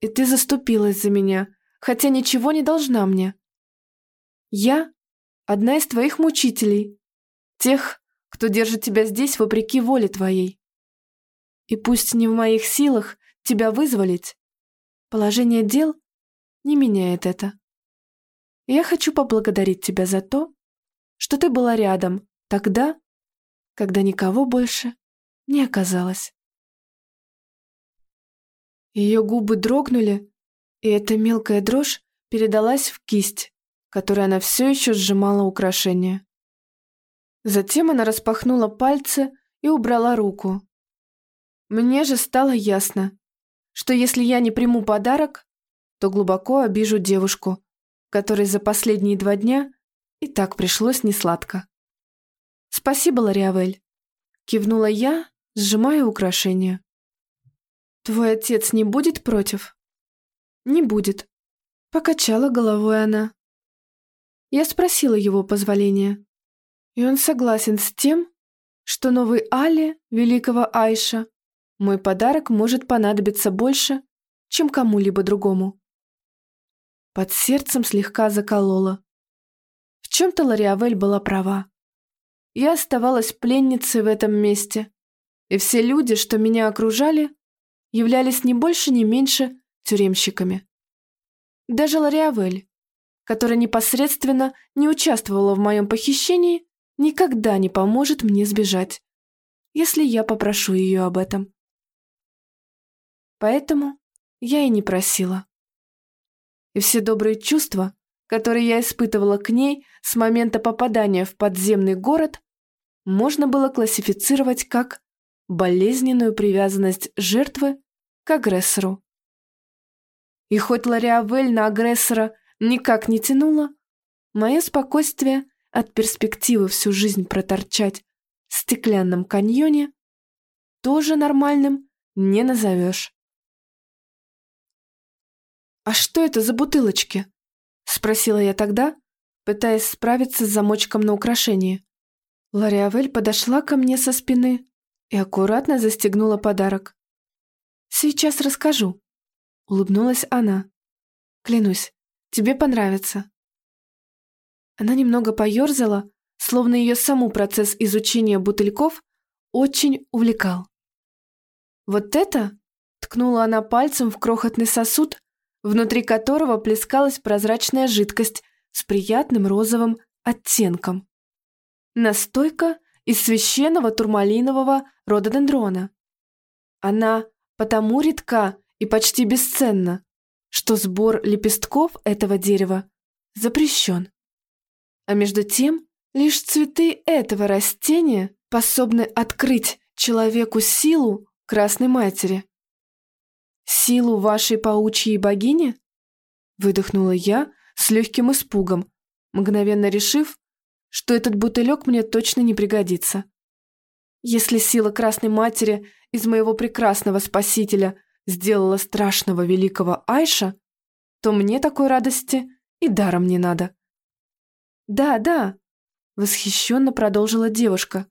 и ты заступилась за меня, хотя ничего не должна мне. Я — одна из твоих мучителей, тех, кто держит тебя здесь вопреки воле твоей. И пусть не в моих силах тебя вызволить, положение дел не меняет это. Я хочу поблагодарить тебя за то, что ты была рядом тогда, когда никого больше не оказалось. Ее губы дрогнули, и эта мелкая дрожь передалась в кисть, которой она все еще сжимала украшение. Затем она распахнула пальцы и убрала руку. Мне же стало ясно, что если я не приму подарок, то глубоко обижу девушку, которой за последние два дня и так пришлось несладко. «Спасибо, Лориавель», — кивнула я, сжимая украшение. «Твой отец не будет против?» «Не будет», — покачала головой она. Я спросила его позволения, и он согласен с тем, что новой Али, великого Айша, мой подарок может понадобиться больше, чем кому-либо другому. Под сердцем слегка заколола. В чем-то Лориавель была права. Я оставалась пленницей в этом месте, и все люди, что меня окружали, являлись не больше, не меньше тюремщиками. Даже Лориавель, которая непосредственно не участвовала в моем похищении, никогда не поможет мне сбежать, если я попрошу ее об этом. Поэтому я и не просила и все добрые чувства, которые я испытывала к ней с момента попадания в подземный город, можно было классифицировать как болезненную привязанность жертвы к агрессору. И хоть Лориавель на агрессора никак не тянула, мое спокойствие от перспективы всю жизнь проторчать в стеклянном каньоне тоже нормальным не назовешь. «А что это за бутылочки?» — спросила я тогда, пытаясь справиться с замочком на украшении. Лориавель подошла ко мне со спины и аккуратно застегнула подарок. «Сейчас расскажу», — улыбнулась она. «Клянусь, тебе понравится». Она немного поерзала, словно ее саму процесс изучения бутыльков очень увлекал. «Вот это?» — ткнула она пальцем в крохотный сосуд, внутри которого плескалась прозрачная жидкость с приятным розовым оттенком. Настойка из священного турмалинового рододендрона. Она потому редка и почти бесценна, что сбор лепестков этого дерева запрещен. А между тем, лишь цветы этого растения способны открыть человеку силу Красной Матери. «Силу вашей паучьей богини?» Выдохнула я с легким испугом, мгновенно решив, что этот бутылек мне точно не пригодится. Если сила Красной Матери из моего прекрасного спасителя сделала страшного великого Айша, то мне такой радости и даром не надо. «Да, да», — восхищенно продолжила девушка,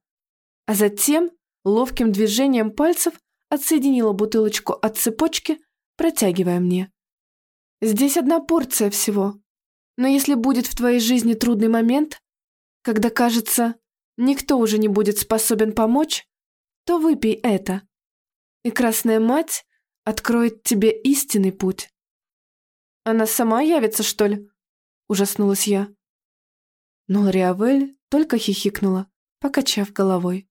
а затем ловким движением пальцев отсоединила бутылочку от цепочки, протягивая мне. «Здесь одна порция всего, но если будет в твоей жизни трудный момент, когда, кажется, никто уже не будет способен помочь, то выпей это, и Красная Мать откроет тебе истинный путь». «Она сама явится, что ли?» – ужаснулась я. Но Лориавель только хихикнула, покачав головой.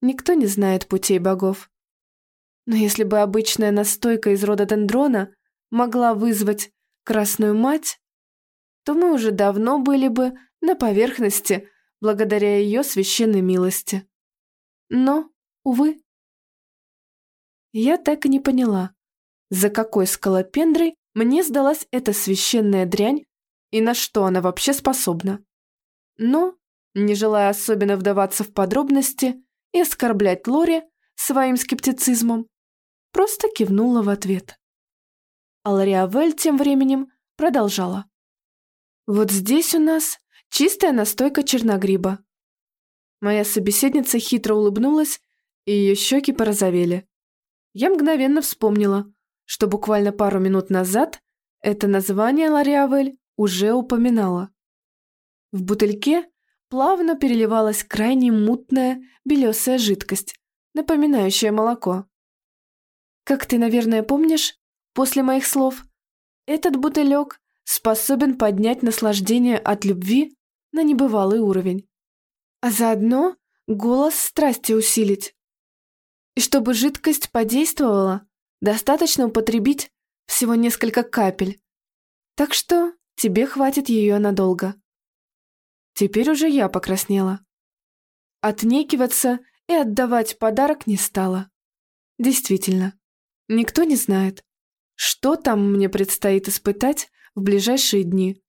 Никто не знает путей богов. Но если бы обычная настойка из рода дендрона могла вызвать Красную Мать, то мы уже давно были бы на поверхности благодаря ее священной милости. Но, увы. Я так и не поняла, за какой скалопендрой мне сдалась эта священная дрянь и на что она вообще способна. Но, не желая особенно вдаваться в подробности и оскорблять Лори своим скептицизмом, просто кивнула в ответ. А Лориавель тем временем продолжала. «Вот здесь у нас чистая настойка черногриба». Моя собеседница хитро улыбнулась, и ее щеки порозовели. Я мгновенно вспомнила, что буквально пару минут назад это название Лориавель уже упоминала. В бутыльке плавно переливалась крайне мутная белесая жидкость, напоминающая молоко. Как ты, наверное, помнишь, после моих слов, этот бутылек способен поднять наслаждение от любви на небывалый уровень, а заодно голос страсти усилить. И чтобы жидкость подействовала, достаточно употребить всего несколько капель. Так что Тебе хватит ее надолго. Теперь уже я покраснела. Отнекиваться и отдавать подарок не стала. Действительно, никто не знает, что там мне предстоит испытать в ближайшие дни.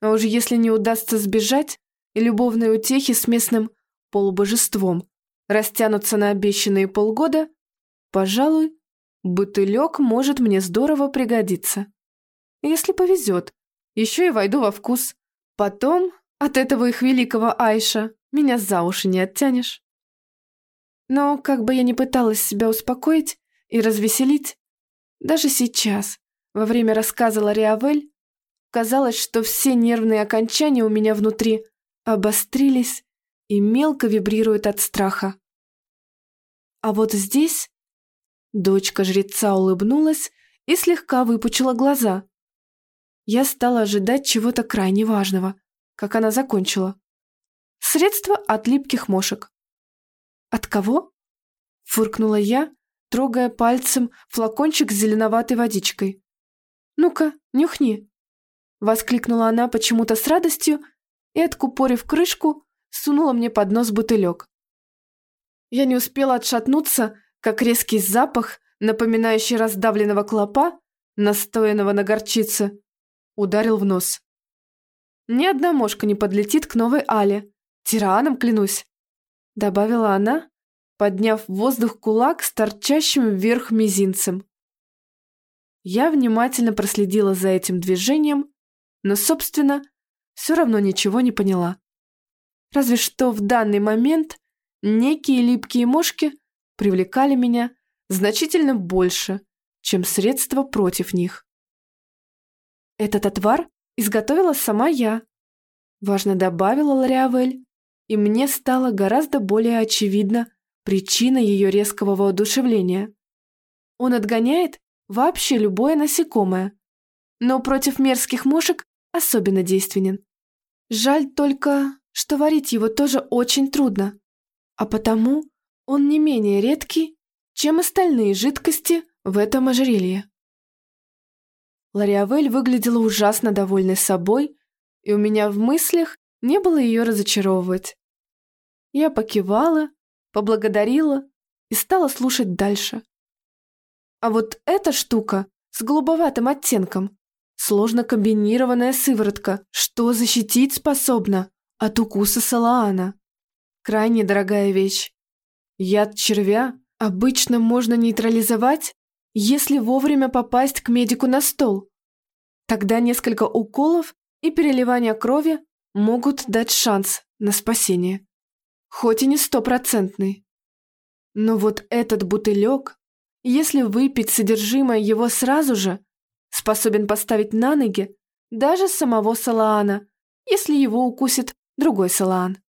А уж если не удастся сбежать, и любовные утехи с местным полубожеством растянутся на обещанные полгода, пожалуй, бутылек может мне здорово пригодиться. Если повезет, еще и войду во вкус. Потом от этого их великого Айша меня за уши не оттянешь. Но как бы я ни пыталась себя успокоить и развеселить, даже сейчас, во время рассказа Лариавель, казалось, что все нервные окончания у меня внутри обострились и мелко вибрируют от страха. А вот здесь дочка жреца улыбнулась и слегка выпучила глаза, я стала ожидать чего-то крайне важного, как она закончила. Средство от липких мошек. «От кого?» – фыркнула я, трогая пальцем флакончик с зеленоватой водичкой. «Ну-ка, нюхни!» – воскликнула она почему-то с радостью и, откупорив крышку, сунула мне под нос бутылек. Я не успела отшатнуться, как резкий запах, напоминающий раздавленного клопа, настоянного на горчице, ударил в нос. «Ни одна мошка не подлетит к новой Але. Тираном клянусь!» Добавила она, подняв в воздух кулак с торчащим вверх мизинцем. Я внимательно проследила за этим движением, но, собственно, все равно ничего не поняла. Разве что в данный момент некие липкие мошки привлекали меня значительно больше, чем средства против них. Этот отвар изготовила сама я. Важно добавила Лориавель, и мне стало гораздо более очевидна причина ее резкого воодушевления. Он отгоняет вообще любое насекомое, но против мерзких мошек особенно действенен. Жаль только, что варить его тоже очень трудно, а потому он не менее редкий, чем остальные жидкости в этом ожерелье. Лариавель выглядела ужасно довольной собой и у меня в мыслях не было ее разочаровывать. Я покивала, поблагодарила и стала слушать дальше. А вот эта штука с голубоватым оттенком, сложно комбинированная сыворотка, что защитить способна от укуса салаана. Крайне дорогая вещь. Яд червя обычно можно нейтрализовать, если вовремя попасть к медику на стол. Тогда несколько уколов и переливание крови могут дать шанс на спасение. Хоть и не стопроцентный. Но вот этот бутылек, если выпить содержимое его сразу же, способен поставить на ноги даже самого Салаана, если его укусит другой Салаан.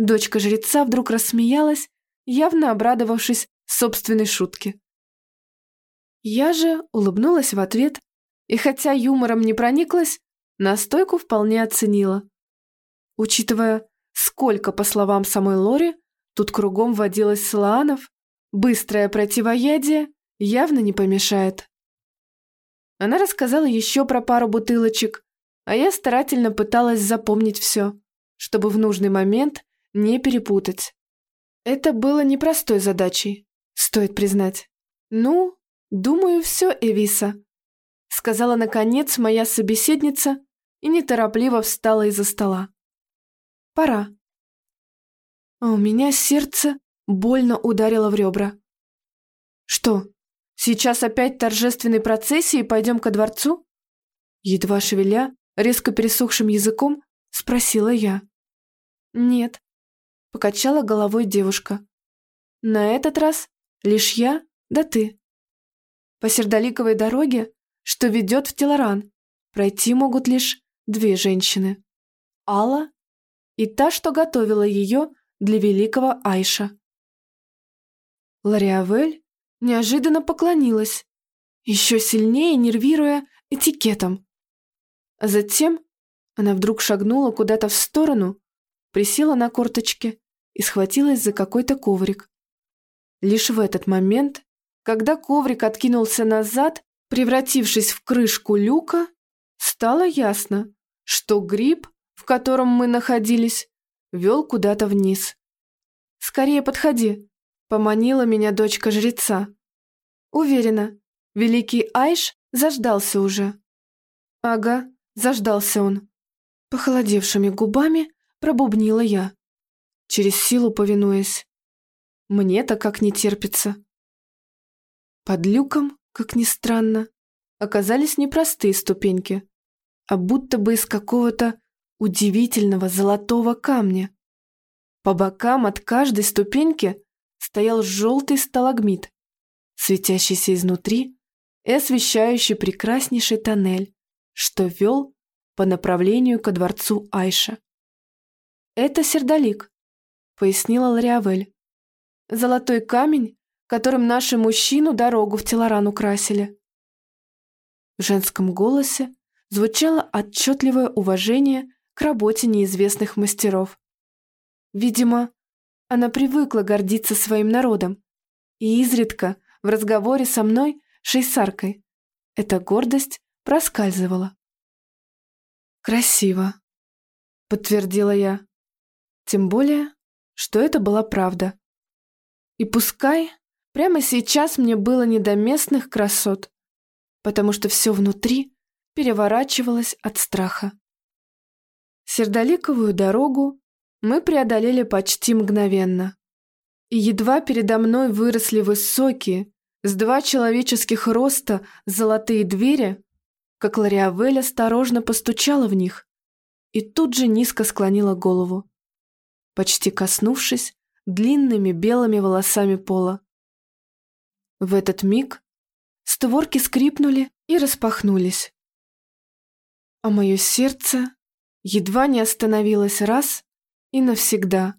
Дочка жреца вдруг рассмеялась, явно обрадовавшись собственной шутке. Я же улыбнулась в ответ, и хотя юмором не прониклась, настойку вполне оценила. Учитывая, сколько, по словам самой Лори, тут кругом водилось салаанов, быстрое противоядие явно не помешает. Она рассказала еще про пару бутылочек, а я старательно пыталась запомнить все, чтобы в нужный момент не перепутать. Это было непростой задачей, стоит признать. «Ну, думаю, все, Эвиса», — сказала наконец моя собеседница и неторопливо встала из-за стола. «Пора». А у меня сердце больно ударило в ребра. «Что, сейчас опять торжественной процессии пойдем ко дворцу?» Едва шевеля, резко пересохшим языком, спросила я. «Нет», — покачала головой девушка. «На этот раз лишь я да ты. По сердоликовой дороге, что ведет в Телоран, пройти могут лишь две женщины. Алла и та, что готовила ее для великого Айша. Лариавель неожиданно поклонилась, еще сильнее нервируя этикетом. А затем она вдруг шагнула куда-то в сторону, присела на корточки и схватилась за какой-то коврик. Лишь в этот момент, когда коврик откинулся назад, превратившись в крышку люка, стало ясно, что гриб, в котором мы находились, вел куда-то вниз. «Скорее подходи», — поманила меня дочка жреца. Уверена, великий Айш заждался уже. Ага, заждался он. Похолодевшими губами пробубнила я, через силу повинуясь. Мне-то как не терпится. Под люком, как ни странно, оказались непростые ступеньки, а будто бы из какого-то удивительного золотого камня. По бокам от каждой ступеньки стоял желтый сталагмит, светящийся изнутри и освещающий прекраснейший тоннель, что вел по направлению ко дворцу Айша. «Это сердолик», — пояснила Лариавель. «Золотой камень, которым наши мужчину дорогу в Телоран украсили». В женском голосе звучало отчетливое уважение к работе неизвестных мастеров. Видимо, она привыкла гордиться своим народом, и изредка в разговоре со мной, шейсаркой, эта гордость проскальзывала. «Красиво», — подтвердила я. Тем более, что это была правда. И пускай прямо сейчас мне было не до местных красот, потому что все внутри переворачивалось от страха. Сердоликовую дорогу мы преодолели почти мгновенно. И едва передо мной выросли высокие, с два человеческих роста золотые двери, как Лариавель осторожно постучала в них и тут же низко склонила голову, почти коснувшись длинными белыми волосами пола. В этот миг створки скрипнули и распахнулись. А мое сердце едва не остановилось раз и навсегда.